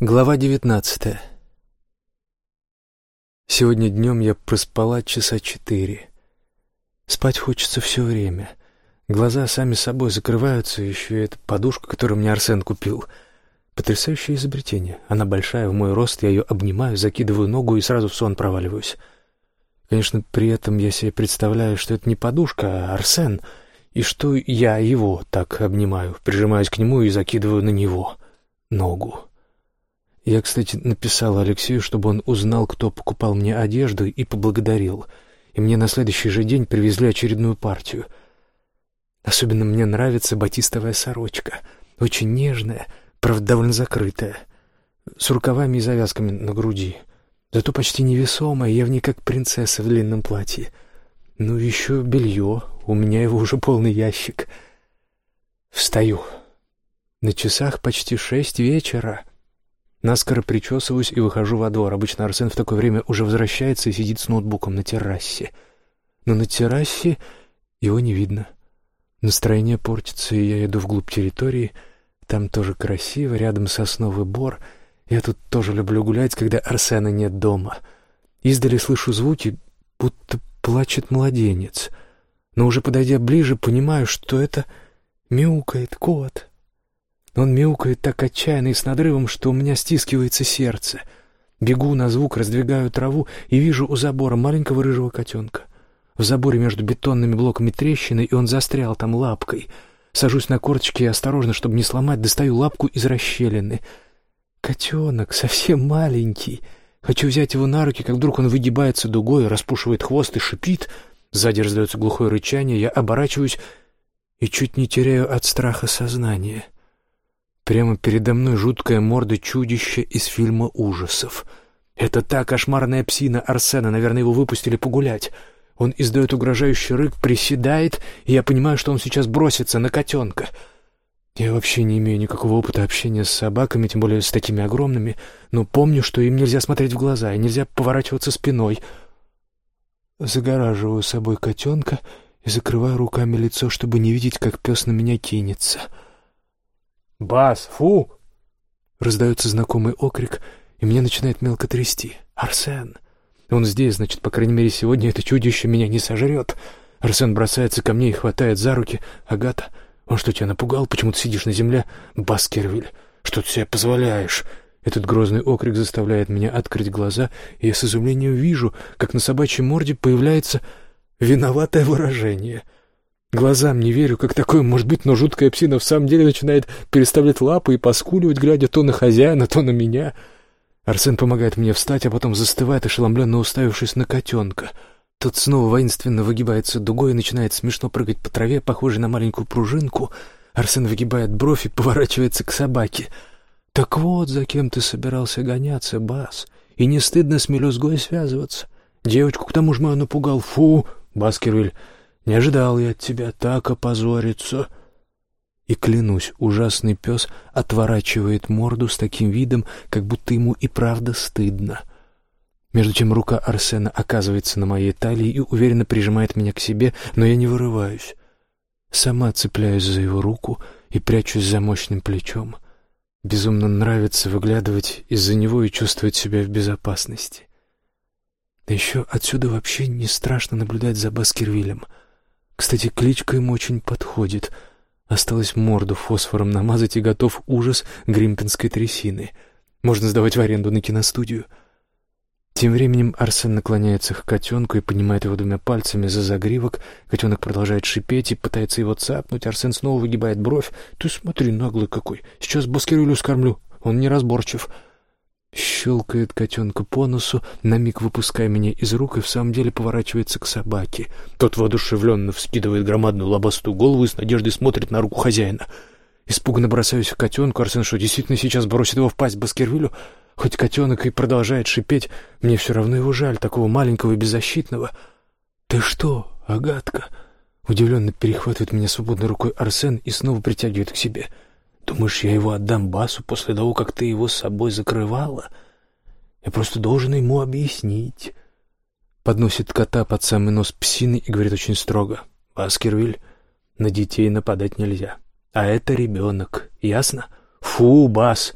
Глава девятнадцатая. Сегодня днем я проспала часа четыре. Спать хочется все время. Глаза сами собой закрываются, еще и эта подушка, которую мне Арсен купил. Потрясающее изобретение. Она большая, в мой рост, я ее обнимаю, закидываю ногу и сразу в сон проваливаюсь. Конечно, при этом я себе представляю, что это не подушка, а Арсен, и что я его так обнимаю, прижимаюсь к нему и закидываю на него ногу. Я, кстати, написал Алексею, чтобы он узнал, кто покупал мне одежду, и поблагодарил. И мне на следующий же день привезли очередную партию. Особенно мне нравится батистовая сорочка. Очень нежная, правда, довольно закрытая. С рукавами и завязками на груди. Зато почти невесомая, я в ней как принцесса в длинном платье. Ну, еще белье. У меня его уже полный ящик. Встаю. На часах почти шесть вечера. Наскоро причесываюсь и выхожу во двор. Обычно Арсен в такое время уже возвращается и сидит с ноутбуком на террасе. Но на террасе его не видно. Настроение портится, и я иду вглубь территории. Там тоже красиво, рядом сосновый бор. Я тут тоже люблю гулять, когда Арсена нет дома. Издали слышу звуки, будто плачет младенец. Но уже подойдя ближе, понимаю, что это мяукает кот. Он мяукает так отчаянно и с надрывом, что у меня стискивается сердце. Бегу на звук, раздвигаю траву и вижу у забора маленького рыжего котенка. В заборе между бетонными блоками трещины, и он застрял там лапкой. Сажусь на корточки и осторожно, чтобы не сломать, достаю лапку из расщелины. Котенок, совсем маленький. Хочу взять его на руки, как вдруг он выгибается дугой, распушивает хвост и шипит. Сзади раздается глухое рычание, я оборачиваюсь и чуть не теряю от страха сознание. Прямо передо мной жуткая морда чудища из фильма ужасов. Это та кошмарная псина Арсена, наверное, его выпустили погулять. Он издает угрожающий рык, приседает, и я понимаю, что он сейчас бросится на котенка. Я вообще не имею никакого опыта общения с собаками, тем более с такими огромными, но помню, что им нельзя смотреть в глаза и нельзя поворачиваться спиной. Загораживаю собой котенка и закрываю руками лицо, чтобы не видеть, как пес на меня кинется. — «Бас, фу!» Раздается знакомый окрик, и меня начинает мелко трясти. «Арсен!» Он здесь, значит, по крайней мере, сегодня это чудище меня не сожрет. Арсен бросается ко мне и хватает за руки. «Агата, он что, тебя напугал? Почему ты сидишь на земле?» «Баскервиль, что ты себе позволяешь?» Этот грозный окрик заставляет меня открыть глаза, и я с изумлением вижу, как на собачьей морде появляется виноватое выражение — Глазам не верю, как такое может быть, но жуткая псина в самом деле начинает переставлять лапы и поскуливать, глядя то на хозяина, то на меня. Арсен помогает мне встать, а потом застывает, ошеломленно уставившись на котенка. Тот снова воинственно выгибается дугой и начинает смешно прыгать по траве, похожей на маленькую пружинку. Арсен выгибает бровь и поворачивается к собаке. «Так вот, за кем ты собирался гоняться, Бас, и не стыдно с мелюзгой связываться. Девочку к тому же мою напугал. Фу, Баскервиль!» Не ожидал я от тебя так опозориться. И, клянусь, ужасный пес отворачивает морду с таким видом, как будто ему и правда стыдно. Между тем рука Арсена оказывается на моей талии и уверенно прижимает меня к себе, но я не вырываюсь. Сама цепляюсь за его руку и прячусь за мощным плечом. Безумно нравится выглядывать из-за него и чувствовать себя в безопасности. Да еще отсюда вообще не страшно наблюдать за Баскервилем — кстати, кличка ему очень подходит. Осталось морду фосфором намазать и готов ужас гримпинской трясины. Можно сдавать в аренду на киностудию. Тем временем Арсен наклоняется к котенку и поднимает его двумя пальцами за загривок. Котенок продолжает шипеть и пытается его цапнуть. Арсен снова выгибает бровь. «Ты смотри, наглый какой! Сейчас Баскервилю скормлю. Он неразборчив». Щелкает котенка по носу, на миг выпуская меня из рук и в самом деле поворачивается к собаке. Тот воодушевленно вскидывает громадную лобастую голову и с надеждой смотрит на руку хозяина. Испуганно бросаюсь к котенку. Арсен что, действительно сейчас бросит его в пасть Баскервилю? Хоть котенок и продолжает шипеть, мне все равно его жаль, такого маленького и беззащитного. «Ты что, Агатка?» Удивленно перехватывает меня свободной рукой Арсен и снова притягивает к себе — Думаешь, я его отдам Басу после того, как ты его с собой закрывала? Я просто должен ему объяснить. Подносит кота под самый нос псины и говорит очень строго. Баскервиль, на детей нападать нельзя. А это ребенок, ясно? Фу, Бас!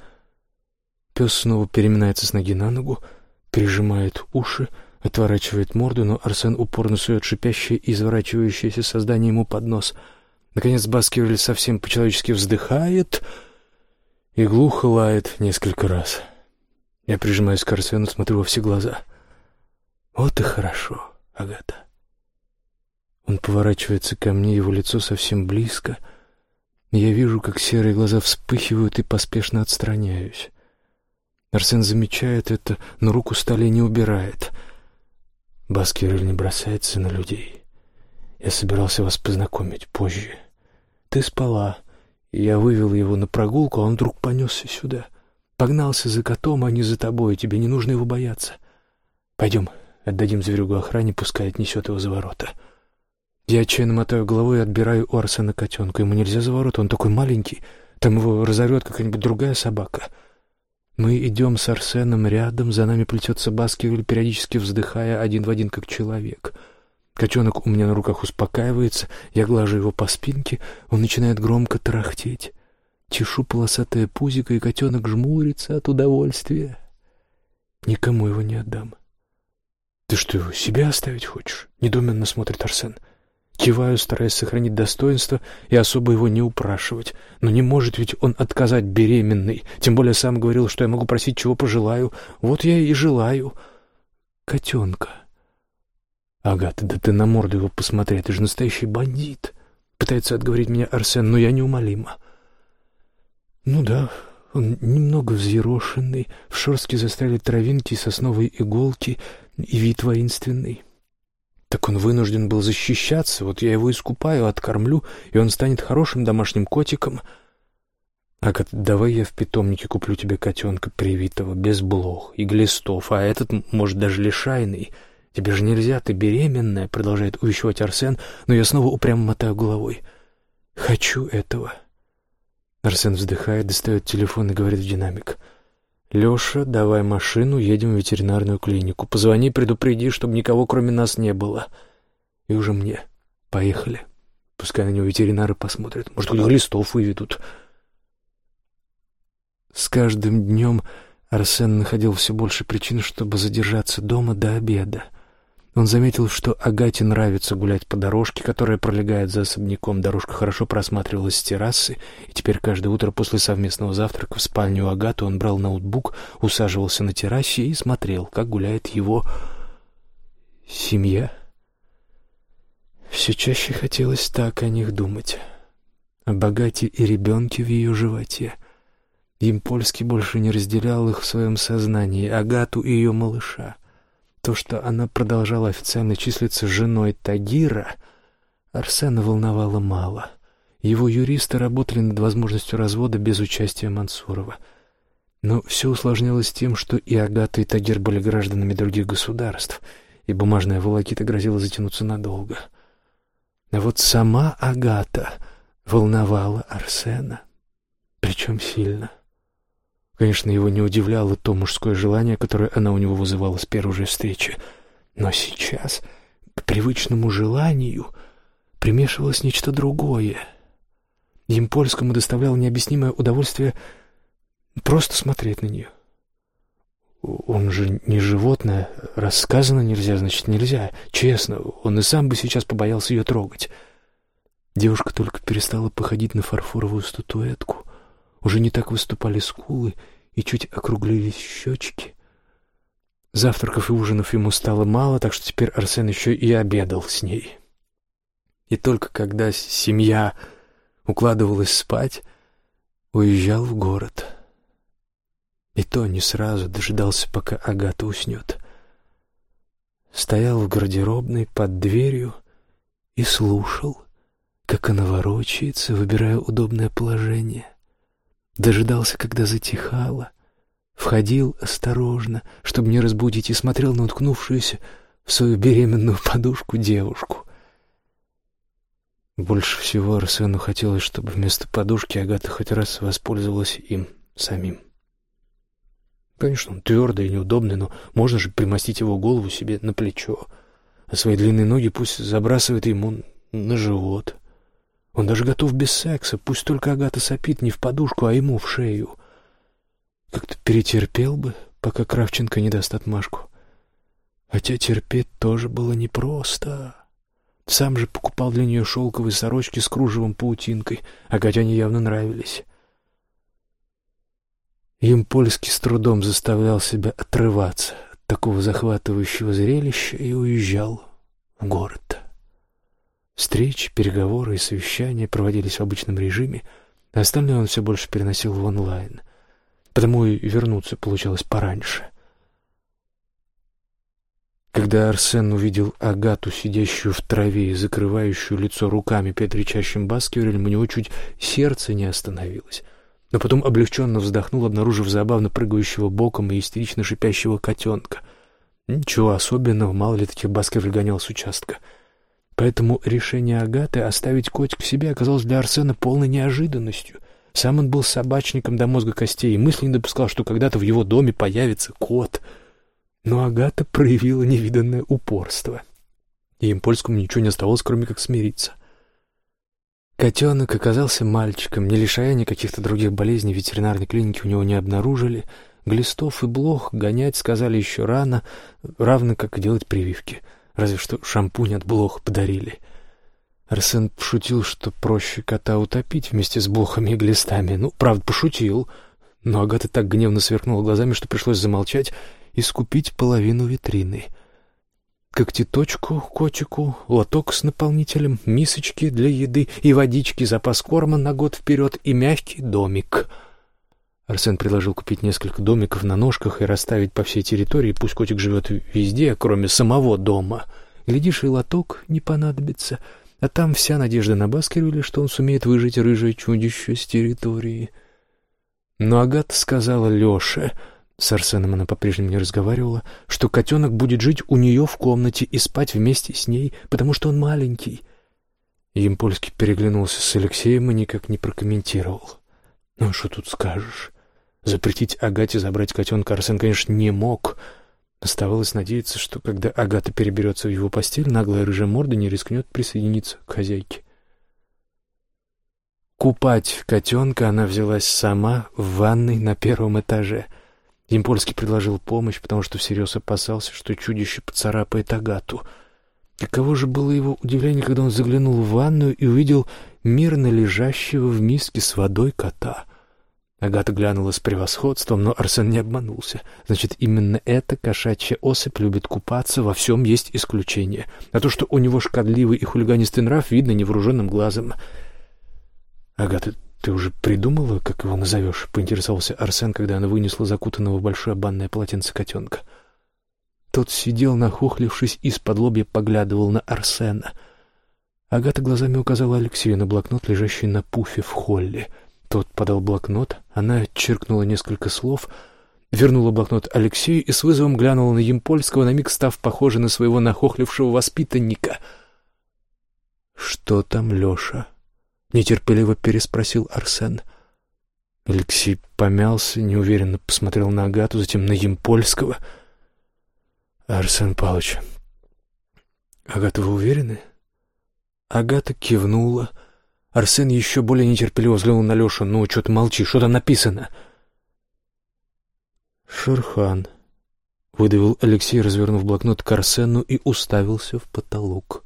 пес снова переминается с ноги на ногу, прижимает уши, отворачивает морду, но Арсен упорно сует шипящее и изворачивающееся создание ему под нос. Наконец Баскервиль совсем по-человечески вздыхает и глухо лает несколько раз. Я прижимаюсь к Арсену, смотрю во все глаза. «Вот и хорошо, Агата». Он поворачивается ко мне, его лицо совсем близко. Я вижу, как серые глаза вспыхивают и поспешно отстраняюсь. Арсен замечает это, но руку стали не убирает — Баскервиль не бросается на людей. Я собирался вас познакомить позже. Ты спала, я вывел его на прогулку, а он вдруг понесся сюда. Погнался за котом, а не за тобой, тебе не нужно его бояться. Пойдем, отдадим зверюгу охране, пускай отнесет его за ворота. Я отчаянно мотаю головой и отбираю у Арсена котенка. Ему нельзя за ворота, он такой маленький, там его разорвет какая-нибудь другая собака. Мы идем с Арсеном рядом, за нами плетется Баскервиль, периодически вздыхая один в один, как человек. Котенок у меня на руках успокаивается, я глажу его по спинке, он начинает громко тарахтеть. Чешу полосатое пузико, и котенок жмурится от удовольствия. Никому его не отдам. «Ты что, себе оставить хочешь?» — недуменно смотрит Арсен. Киваю, стараясь сохранить достоинство и особо его не упрашивать. Но не может ведь он отказать беременной. Тем более сам говорил, что я могу просить, чего пожелаю. Вот я и желаю. Котенка. Агата, да ты на морду его посмотри, ты же настоящий бандит. Пытается отговорить меня Арсен, но я неумолима. Ну да, он немного взъерошенный, в шорстке застряли травинки и сосновые иголки, и вид воинственный. Так он вынужден был защищаться, вот я его искупаю, откормлю, и он станет хорошим домашним котиком. Агат, давай я в питомнике куплю тебе котенка привитого, без блох и глистов, а этот, может, даже лишайный. Тебе же нельзя, ты беременная, продолжает увещевать Арсен, но я снова упрямо мотаю головой. Хочу этого. Арсен вздыхает, достает телефон и говорит в динамик — «Леша, давай машину, едем в ветеринарную клинику. Позвони, предупреди, чтобы никого кроме нас не было. И уже мне. Поехали. Пускай на него ветеринары посмотрят. Может, хоть листов выведут». С каждым днем Арсен находил все больше причин, чтобы задержаться дома до обеда. Он заметил, что Агате нравится гулять по дорожке, которая пролегает за особняком. Дорожка хорошо просматривалась с террасы, и теперь каждое утро после совместного завтрака в спальню Агаты он брал ноутбук, усаживался на террасе и смотрел, как гуляет его семья. Все чаще хотелось так о них думать. О богате и ребенке в ее животе. Им польский больше не разделял их в своем сознании, Агату и ее малыша — то, что она продолжала официально числиться женой Тагира, Арсена волновало мало. Его юристы работали над возможностью развода без участия Мансурова. Но все усложнялось тем, что и Агата, и Тагир были гражданами других государств, и бумажная волокита грозила затянуться надолго. А вот сама Агата волновала Арсена, причем сильно. Конечно, его не удивляло то мужское желание, которое она у него вызывала с первой же встречи. Но сейчас к привычному желанию примешивалось нечто другое. Им польскому доставляло необъяснимое удовольствие просто смотреть на нее. Он же не животное, рассказано нельзя, значит нельзя. Честно, он и сам бы сейчас побоялся ее трогать. Девушка только перестала походить на фарфоровую статуэтку. Уже не так выступали скулы и чуть округлились щечки. Завтраков и ужинов ему стало мало, так что теперь Арсен еще и обедал с ней. И только когда семья укладывалась спать, уезжал в город. И то не сразу дожидался, пока Агата уснет. Стоял в гардеробной под дверью и слушал, как она ворочается, выбирая удобное положение — дожидался, когда затихало, входил осторожно, чтобы не разбудить, и смотрел на уткнувшуюся в свою беременную подушку девушку. Больше всего Арсену хотелось, чтобы вместо подушки Агата хоть раз воспользовалась им самим. Конечно, он твердый и неудобный, но можно же примостить его голову себе на плечо, а свои длинные ноги пусть забрасывает ему на живот — он даже готов без секса, пусть только Агата сопит не в подушку, а ему в шею. Как-то перетерпел бы, пока Кравченко не даст отмашку. Хотя терпеть тоже было непросто. Сам же покупал для нее шелковые сорочки с кружевом-паутинкой, а Катяне явно нравились. Им польский с трудом заставлял себя отрываться от такого захватывающего зрелища и уезжал в город. Встречи, переговоры и совещания проводились в обычном режиме, а остальное он все больше переносил в онлайн. Потому и вернуться получалось пораньше — когда Арсен увидел Агату, сидящую в траве и закрывающую лицо руками перед рычащим Баскервилем, у него чуть сердце не остановилось. Но потом облегченно вздохнул, обнаружив забавно прыгающего боком и истерично шипящего котенка. Ничего особенного, мало ли таких Баскервиль гонял с участка. Поэтому решение Агаты оставить котика себе оказалось для Арсена полной неожиданностью. Сам он был собачником до мозга костей и мысли не допускал, что когда-то в его доме появится кот — но Агата проявила невиданное упорство. И им польскому ничего не оставалось, кроме как смириться. Котенок оказался мальчиком, не лишая никаких-то других болезней, ветеринарной клиники у него не обнаружили. Глистов и блох гонять сказали еще рано, равно как и делать прививки. Разве что шампунь от блох подарили. Арсен пошутил, что проще кота утопить вместе с блохами и глистами. Ну, правда, пошутил. Но Агата так гневно сверкнула глазами, что пришлось замолчать и скупить половину витрины. Когтеточку, котику, лоток с наполнителем, мисочки для еды и водички, запас корма на год вперед и мягкий домик. Арсен предложил купить несколько домиков на ножках и расставить по всей территории, пусть котик живет везде, кроме самого дома. Глядишь, и лоток не понадобится, а там вся надежда на Баскервилля, что он сумеет выжить рыжее чудище с территории. Но Агата сказала Леше — с Арсеном она по-прежнему не разговаривала, что котенок будет жить у нее в комнате и спать вместе с ней, потому что он маленький. Емпольский переглянулся с Алексеем и никак не прокомментировал. «Ну, что тут скажешь?» Запретить Агате забрать котенка Арсен, конечно, не мог. Оставалось надеяться, что когда Агата переберется в его постель, наглая рыжая морда не рискнет присоединиться к хозяйке. Купать котенка она взялась сама в ванной на первом этаже — Импольский предложил помощь, потому что всерьез опасался, что чудище поцарапает Агату. Каково же было его удивление, когда он заглянул в ванную и увидел мирно лежащего в миске с водой кота. Агата глянула с превосходством, но Арсен не обманулся. Значит, именно эта кошачья особь любит купаться, во всем есть исключение. А то, что у него шкодливый и хулиганистый нрав, видно невооруженным глазом. «Агата, «Ты уже придумала, как его назовешь?» — поинтересовался Арсен, когда она вынесла закутанного в большое банное полотенце котенка. Тот сидел, нахохлившись, из-под лобья поглядывал на Арсена. Агата глазами указала Алексею на блокнот, лежащий на пуфе в холле. Тот подал блокнот, она черкнула несколько слов, вернула блокнот Алексею и с вызовом глянула на Емпольского, на миг став похожей на своего нахохлившего воспитанника. «Что там, Леша?» — нетерпеливо переспросил Арсен. Алексей помялся, неуверенно посмотрел на Агату, затем на Емпольского. «Арсен Павлович, Агата, вы уверены?» Агата кивнула. Арсен еще более нетерпеливо взглянул на Лешу. «Ну, что ты молчишь? Что там написано?» «Шерхан», — выдавил Алексей, развернув блокнот к Арсену и уставился в потолок.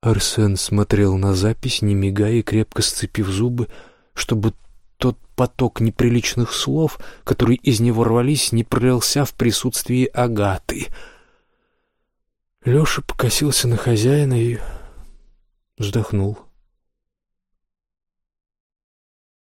Арсен смотрел на запись, не мигая и крепко сцепив зубы, чтобы тот поток неприличных слов, которые из него рвались, не пролился в присутствии Агаты. Леша покосился на хозяина и вздохнул.